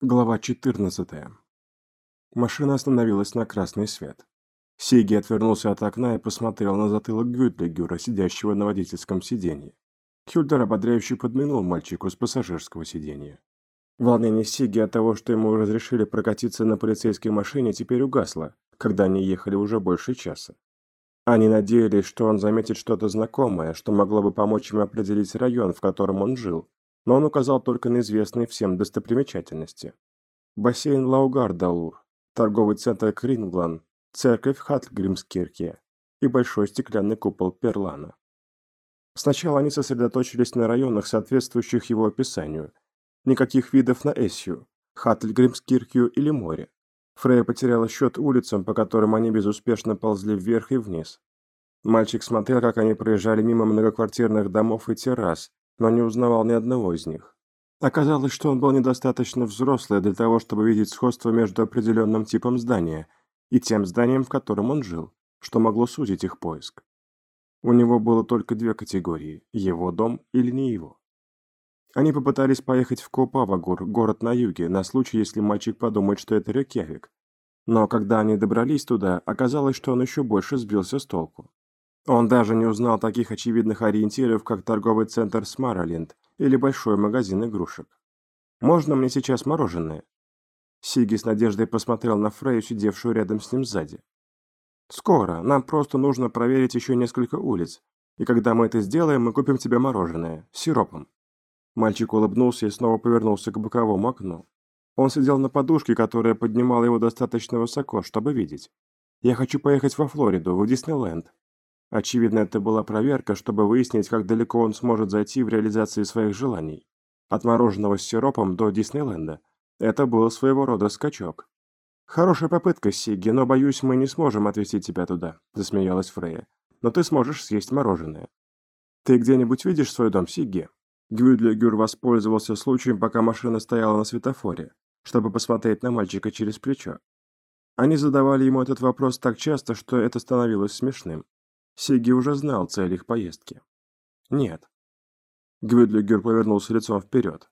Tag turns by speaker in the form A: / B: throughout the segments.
A: Глава 14. Машина остановилась на красный свет. Сиги отвернулся от окна и посмотрел на затылок Гюдлигюра, сидящего на водительском сиденье. Хюльдер ободряюще подмигнул мальчику с пассажирского сиденья. Волнение Сиги от того, что ему разрешили прокатиться на полицейской машине, теперь угасло, когда они ехали уже больше часа. Они надеялись, что он заметит что-то знакомое, что могло бы помочь им определить район, в котором он жил, но он указал только на известные всем достопримечательности. Бассейн Лаугардалур, торговый центр Кринглан, церковь Хатлгримскирке и большой стеклянный купол Перлана. Сначала они сосредоточились на районах, соответствующих его описанию. Никаких видов на Эссию, Хатльгримскиркью или море. Фрея потеряла счет улицам, по которым они безуспешно ползли вверх и вниз. Мальчик смотрел, как они проезжали мимо многоквартирных домов и террас, но не узнавал ни одного из них. Оказалось, что он был недостаточно взрослый для того, чтобы видеть сходство между определенным типом здания и тем зданием, в котором он жил, что могло сузить их поиск. У него было только две категории – его дом или не его. Они попытались поехать в Копавагур, город на юге, на случай, если мальчик подумает, что это Рекьявик. Но когда они добрались туда, оказалось, что он еще больше сбился с толку. Он даже не узнал таких очевидных ориентиров, как торговый центр Смараленд или большой магазин игрушек. «Можно мне сейчас мороженое?» Сиги с надеждой посмотрел на Фрейю, сидевшую рядом с ним сзади. «Скоро. Нам просто нужно проверить еще несколько улиц. И когда мы это сделаем, мы купим тебе мороженое. С сиропом». Мальчик улыбнулся и снова повернулся к боковому окну. Он сидел на подушке, которая поднимала его достаточно высоко, чтобы видеть. «Я хочу поехать во Флориду, в Диснейленд. Очевидно, это была проверка, чтобы выяснить, как далеко он сможет зайти в реализации своих желаний. От мороженого с сиропом до Диснейленда. Это был своего рода скачок. «Хорошая попытка, Сигги, но, боюсь, мы не сможем отвезти тебя туда», – засмеялась Фрея. «Но ты сможешь съесть мороженое». «Ты где-нибудь видишь свой дом, Сигги?» Гюдлигюр воспользовался случаем, пока машина стояла на светофоре, чтобы посмотреть на мальчика через плечо. Они задавали ему этот вопрос так часто, что это становилось смешным. Сиги уже знал цель их поездки. Нет. Гвюдлигер повернулся лицом вперед.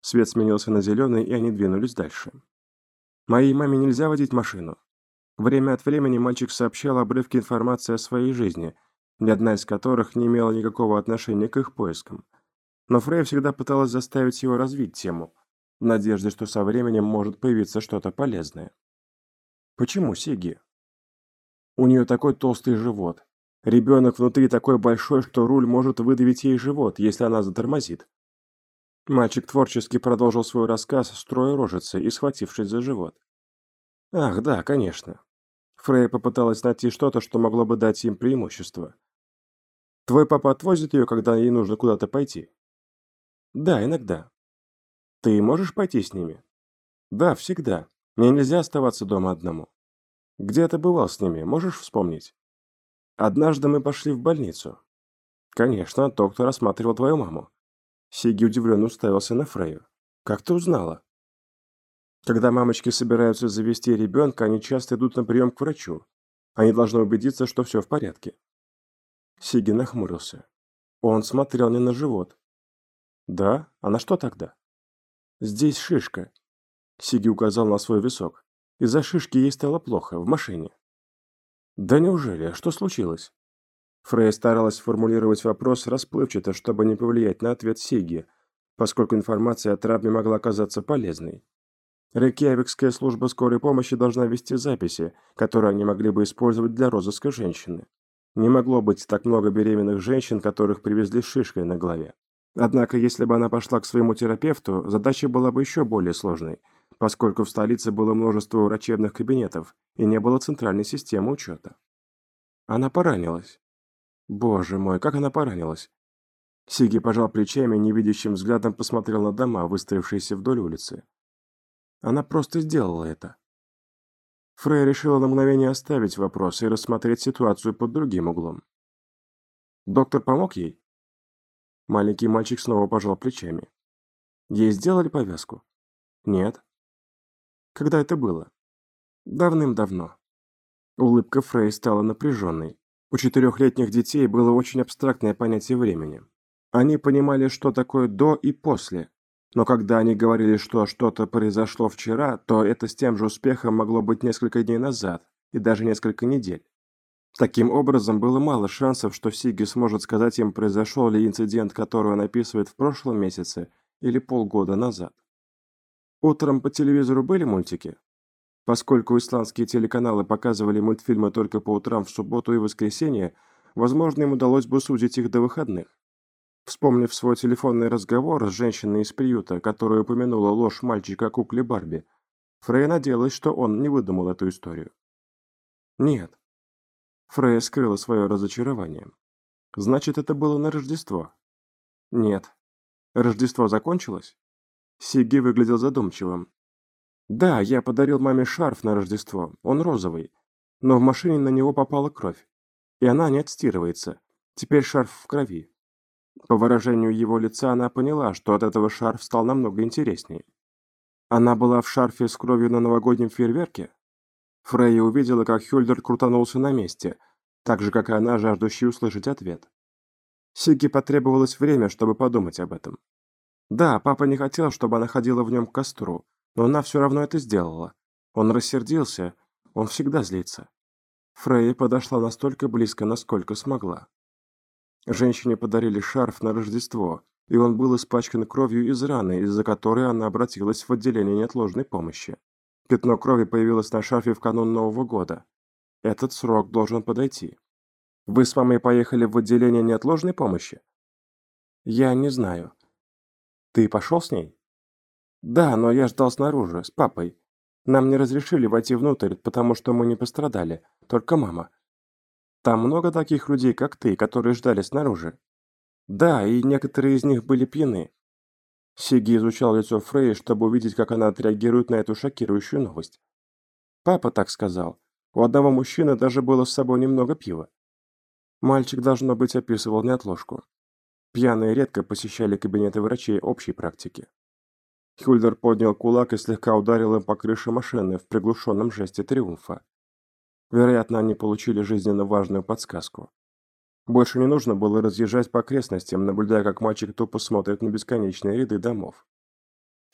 A: Свет сменился на зеленый, и они двинулись дальше. «Моей маме нельзя водить машину». Время от времени мальчик сообщал обрывки информации о своей жизни, ни одна из которых не имела никакого отношения к их поискам. Но Фрей всегда пыталась заставить его развить тему, в надежде, что со временем может появиться что-то полезное. «Почему Сиги?» «У нее такой толстый живот, Ребенок внутри такой большой, что руль может выдавить ей живот, если она затормозит. Мальчик творчески продолжил свой рассказ, строя рожицы и схватившись за живот. Ах, да, конечно. Фрейя попыталась найти что-то, что могло бы дать им преимущество. Твой папа отвозит ее, когда ей нужно куда-то пойти? Да, иногда. Ты можешь пойти с ними? Да, всегда. Мне нельзя оставаться дома одному. Где ты бывал с ними, можешь вспомнить? Однажды мы пошли в больницу. Конечно, доктор осматривал твою маму. Сиги удивленно уставился на Фрею. Как ты узнала? Когда мамочки собираются завести ребенка, они часто идут на прием к врачу. Они должны убедиться, что все в порядке. Сиги нахмурился. Он смотрел не на живот. Да? А на что тогда? Здесь шишка. Сиги указал на свой висок. Из-за шишки ей стало плохо, в машине. «Да неужели? Что случилось?» Фрей старалась формулировать вопрос расплывчато, чтобы не повлиять на ответ Сиги, поскольку информация о травме могла оказаться полезной. Рейкьявикская служба скорой помощи должна вести записи, которые они могли бы использовать для розыска женщины. Не могло быть так много беременных женщин, которых привезли шишкой на голове. Однако, если бы она пошла к своему терапевту, задача была бы еще более сложной – поскольку в столице было множество врачебных кабинетов и не было центральной системы учета. Она поранилась. Боже мой, как она поранилась? Сиги пожал плечами и невидящим взглядом посмотрел на дома, выстроившиеся вдоль улицы. Она просто сделала это. Фрей решила на мгновение оставить вопрос и рассмотреть ситуацию под другим углом. Доктор помог ей? Маленький мальчик снова пожал плечами. Ей сделали повязку? Нет. Когда это было? Давным-давно. Улыбка Фрей стала напряженной. У четырехлетних детей было очень абстрактное понятие времени. Они понимали, что такое «до» и «после». Но когда они говорили, что что-то произошло вчера, то это с тем же успехом могло быть несколько дней назад и даже несколько недель. Таким образом, было мало шансов, что Сиги сможет сказать им, произошел ли инцидент, который он описывает в прошлом месяце или полгода назад. Утром по телевизору были мультики? Поскольку исландские телеканалы показывали мультфильмы только по утрам в субботу и воскресенье, возможно, им удалось бы сузить их до выходных. Вспомнив свой телефонный разговор с женщиной из приюта, которая упомянула ложь мальчика кукле Барби, Фрей надеялась, что он не выдумал эту историю. Нет. Фрей скрыла свое разочарование. Значит, это было на Рождество? Нет. Рождество закончилось? Сиги выглядел задумчивым. Да, я подарил маме шарф на Рождество, он розовый, но в машине на него попала кровь, и она не отстирывается. Теперь шарф в крови. По выражению его лица она поняла, что от этого шарф стал намного интереснее. Она была в шарфе с кровью на новогоднем фейерверке? Фрейя увидела, как Хюльдер крутанулся на месте, так же, как и она, жаждущий услышать ответ. Сиге потребовалось время, чтобы подумать об этом. Да, папа не хотел, чтобы она ходила в нем к костру, но она все равно это сделала. Он рассердился, он всегда злится. Фрейя подошла настолько близко, насколько смогла. Женщине подарили шарф на Рождество, и он был испачкан кровью из раны, из-за которой она обратилась в отделение неотложной помощи. Пятно крови появилось на шарфе в канун Нового года. Этот срок должен подойти. Вы с мамой поехали в отделение неотложной помощи? Я не знаю. Ты пошел с ней? Да, но я ждал снаружи, с папой. Нам не разрешили войти внутрь, потому что мы не пострадали, только мама. Там много таких людей, как ты, которые ждали снаружи. Да, и некоторые из них были пьяны. Сиги изучал лицо Фрей, чтобы увидеть, как она отреагирует на эту шокирующую новость. Папа так сказал. У одного мужчины даже было с собой немного пива. Мальчик, должно быть, описывал неотложку. Пьяные редко посещали кабинеты врачей общей практики. Хюльдер поднял кулак и слегка ударил им по крыше машины в приглушенном жесте триумфа. Вероятно, они получили жизненно важную подсказку. Больше не нужно было разъезжать по окрестностям, наблюдая, как мальчик тупо смотрит на бесконечные ряды домов.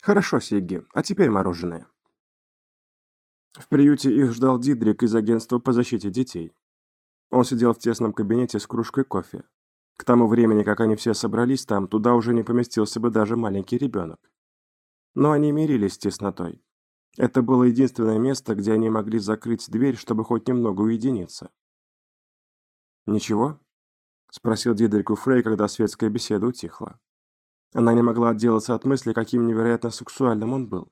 A: «Хорошо, Сигги, а теперь мороженое». В приюте их ждал Дидрик из агентства по защите детей. Он сидел в тесном кабинете с кружкой кофе. К тому времени, как они все собрались там, туда уже не поместился бы даже маленький ребенок. Но они мирились с теснотой. Это было единственное место, где они могли закрыть дверь, чтобы хоть немного уединиться. «Ничего?» – спросил Дидрику Фрей, когда светская беседа утихла. Она не могла отделаться от мысли, каким невероятно сексуальным он был.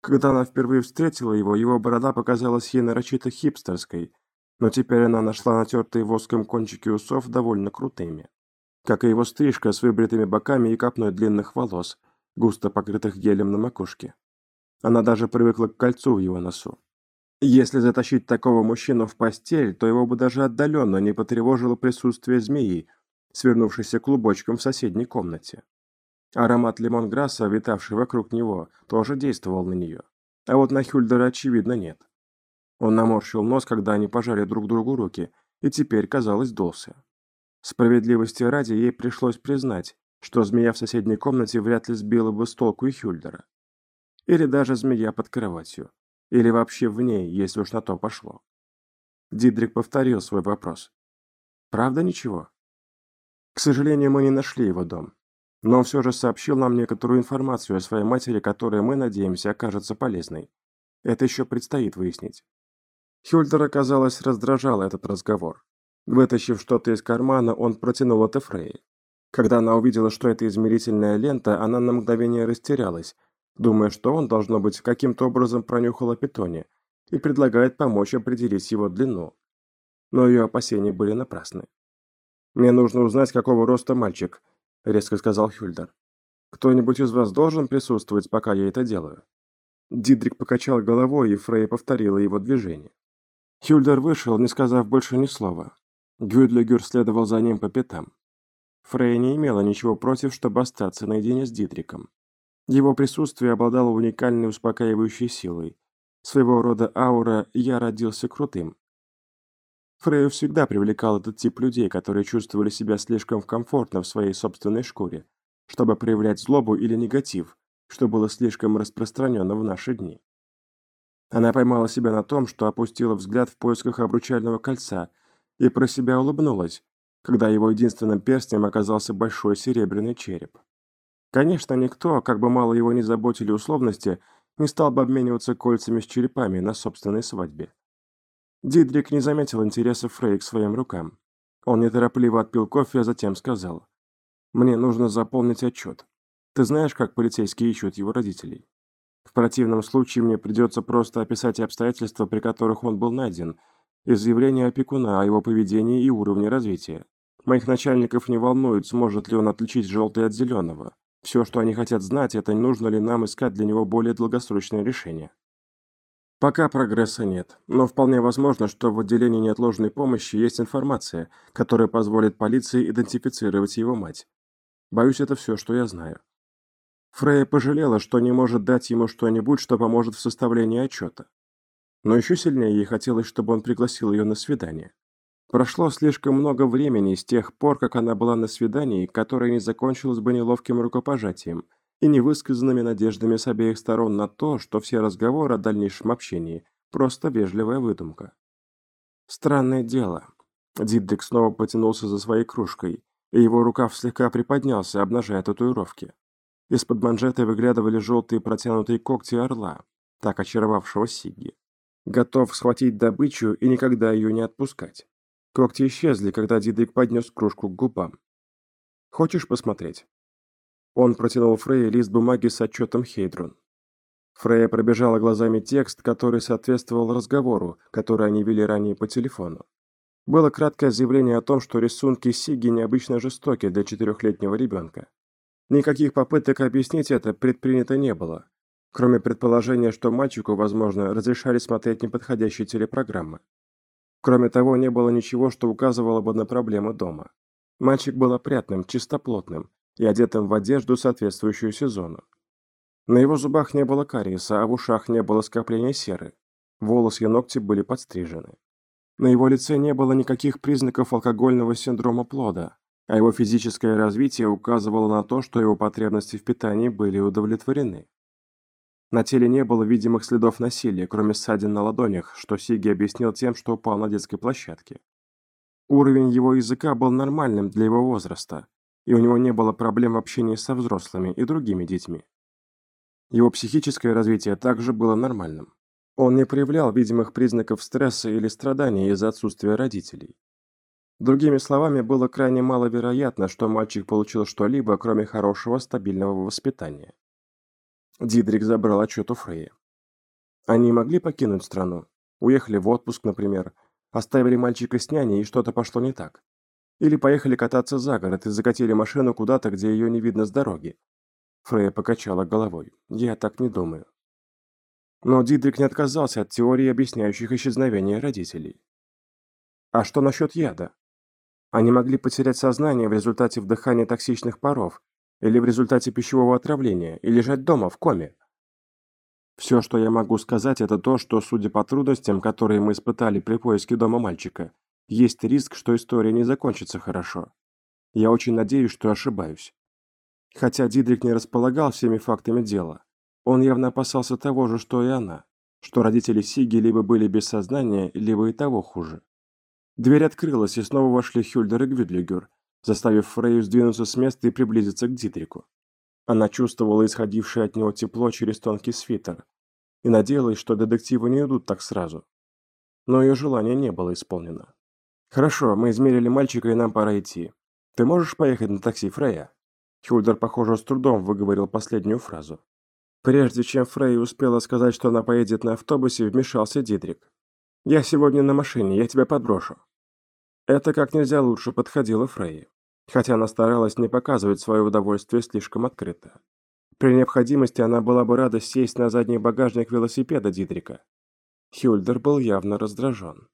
A: Когда она впервые встретила его, его борода показалась ей нарочито хипстерской, но теперь она нашла натертые воском кончики усов довольно крутыми. Как и его стрижка с выбритыми боками и копной длинных волос, густо покрытых гелем на макушке. Она даже привыкла к кольцу в его носу. Если затащить такого мужчину в постель, то его бы даже отдаленно не потревожило присутствие змеи, свернувшейся клубочком в соседней комнате. Аромат лимонграсса, витавший вокруг него, тоже действовал на нее. А вот на Хюльдера, очевидно, нет. Он наморщил нос, когда они пожали друг другу руки, и теперь, казалось, дулся. Справедливости ради, ей пришлось признать, что змея в соседней комнате вряд ли сбила бы с толку и Хюльдера. Или даже змея под кроватью. Или вообще в ней, если уж на то пошло. Дидрик повторил свой вопрос. «Правда ничего?» «К сожалению, мы не нашли его дом. Но он все же сообщил нам некоторую информацию о своей матери, которая, мы надеемся, окажется полезной. Это еще предстоит выяснить». Хюльдера, казалось, раздражал этот разговор. Вытащив что-то из кармана, он протянул это Фрей. Когда она увидела, что это измерительная лента, она на мгновение растерялась, думая, что он, должно быть, каким-то образом пронюхал о питоне и предлагает помочь определить его длину. Но ее опасения были напрасны. «Мне нужно узнать, какого роста мальчик», — резко сказал Хюльдер. «Кто-нибудь из вас должен присутствовать, пока я это делаю?» Дидрик покачал головой, и Фрей повторила его движение. Хюльдер вышел, не сказав больше ни слова. Гюдлигер следовал за ним по пятам. Фрей не имела ничего против, чтобы остаться наедине с Дитриком. Его присутствие обладало уникальной успокаивающей силой. Своего рода аура «я родился крутым». Фрею всегда привлекал этот тип людей, которые чувствовали себя слишком комфортно в своей собственной шкуре, чтобы проявлять злобу или негатив, что было слишком распространено в наши дни. Она поймала себя на том, что опустила взгляд в поисках обручального кольца и про себя улыбнулась, когда его единственным перстнем оказался большой серебряный череп. Конечно, никто, как бы мало его ни заботили условности, не стал бы обмениваться кольцами с черепами на собственной свадьбе. Дидрик не заметил интереса Фрей к своим рукам. Он неторопливо отпил кофе, а затем сказал. «Мне нужно заполнить отчет. Ты знаешь, как полицейские ищут его родителей? В противном случае мне придется просто описать обстоятельства, при которых он был найден, и заявление опекуна о его поведении и уровне развития. Моих начальников не волнует, сможет ли он отличить желтый от зеленого. Все, что они хотят знать, это нужно ли нам искать для него более долгосрочное решение. Пока прогресса нет, но вполне возможно, что в отделении неотложной помощи есть информация, которая позволит полиции идентифицировать его мать. Боюсь, это все, что я знаю. Фрея пожалела, что не может дать ему что-нибудь, что поможет в составлении отчета. Но еще сильнее ей хотелось, чтобы он пригласил ее на свидание. Прошло слишком много времени с тех пор, как она была на свидании, которое не закончилось бы неловким рукопожатием и невысказанными надеждами с обеих сторон на то, что все разговоры о дальнейшем общении – просто вежливая выдумка. Странное дело. Дидрик снова потянулся за своей кружкой, и его рукав слегка приподнялся, обнажая татуировки. Из-под манжеты выглядывали желтые протянутые когти орла, так очаровавшего Сигги. Готов схватить добычу и никогда ее не отпускать. Когти исчезли, когда Дидрик поднес кружку к губам. «Хочешь посмотреть?» Он протянул Фрейе лист бумаги с отчетом Хейдрун. Фрейя пробежала глазами текст, который соответствовал разговору, который они вели ранее по телефону. Было краткое заявление о том, что рисунки Сиги необычно жестоки для четырехлетнего ребенка. Никаких попыток объяснить это предпринято не было, кроме предположения, что мальчику, возможно, разрешали смотреть неподходящие телепрограммы. Кроме того, не было ничего, что указывало бы на проблему дома. Мальчик был опрятным, чистоплотным и одетым в одежду, соответствующую сезону. На его зубах не было кариеса, а в ушах не было скопления серы. Волосы и ногти были подстрижены. На его лице не было никаких признаков алкогольного синдрома плода, а его физическое развитие указывало на то, что его потребности в питании были удовлетворены. На теле не было видимых следов насилия, кроме ссадин на ладонях, что Сиги объяснил тем, что упал на детской площадке. Уровень его языка был нормальным для его возраста, и у него не было проблем общения со взрослыми и другими детьми. Его психическое развитие также было нормальным. Он не проявлял видимых признаков стресса или страдания из-за отсутствия родителей. Другими словами, было крайне маловероятно, что мальчик получил что-либо, кроме хорошего стабильного воспитания. Дидрик забрал отчет у Фрея. Они могли покинуть страну? Уехали в отпуск, например, оставили мальчика с няней, и что-то пошло не так. Или поехали кататься за город и закатили машину куда-то, где ее не видно с дороги. Фрея покачала головой. Я так не думаю. Но Дидрик не отказался от теории, объясняющих исчезновение родителей. А что насчет яда? Они могли потерять сознание в результате вдыхания токсичных паров, или в результате пищевого отравления, и лежать дома в коме. Все, что я могу сказать, это то, что, судя по трудностям, которые мы испытали при поиске дома мальчика, есть риск, что история не закончится хорошо. Я очень надеюсь, что ошибаюсь. Хотя Дидрик не располагал всеми фактами дела, он явно опасался того же, что и она, что родители Сиги либо были без сознания, либо и того хуже. Дверь открылась, и снова вошли Хюльдер и Гвидлигер, заставив Фрейю сдвинуться с места и приблизиться к Дитрику. Она чувствовала исходившее от него тепло через тонкий свитер и надеялась, что детективы не идут так сразу. Но ее желание не было исполнено. «Хорошо, мы измерили мальчика, и нам пора идти. Ты можешь поехать на такси, Фрейя?» Хюльдер, похоже, с трудом выговорил последнюю фразу. Прежде чем Фрей успела сказать, что она поедет на автобусе, вмешался Дидрик. «Я сегодня на машине, я тебя подброшу». Это как нельзя лучше подходило Фрейе, хотя она старалась не показывать свое удовольствие слишком открыто. При необходимости она была бы рада сесть на задний багажник велосипеда Дидрика. Хюльдер был явно раздражен.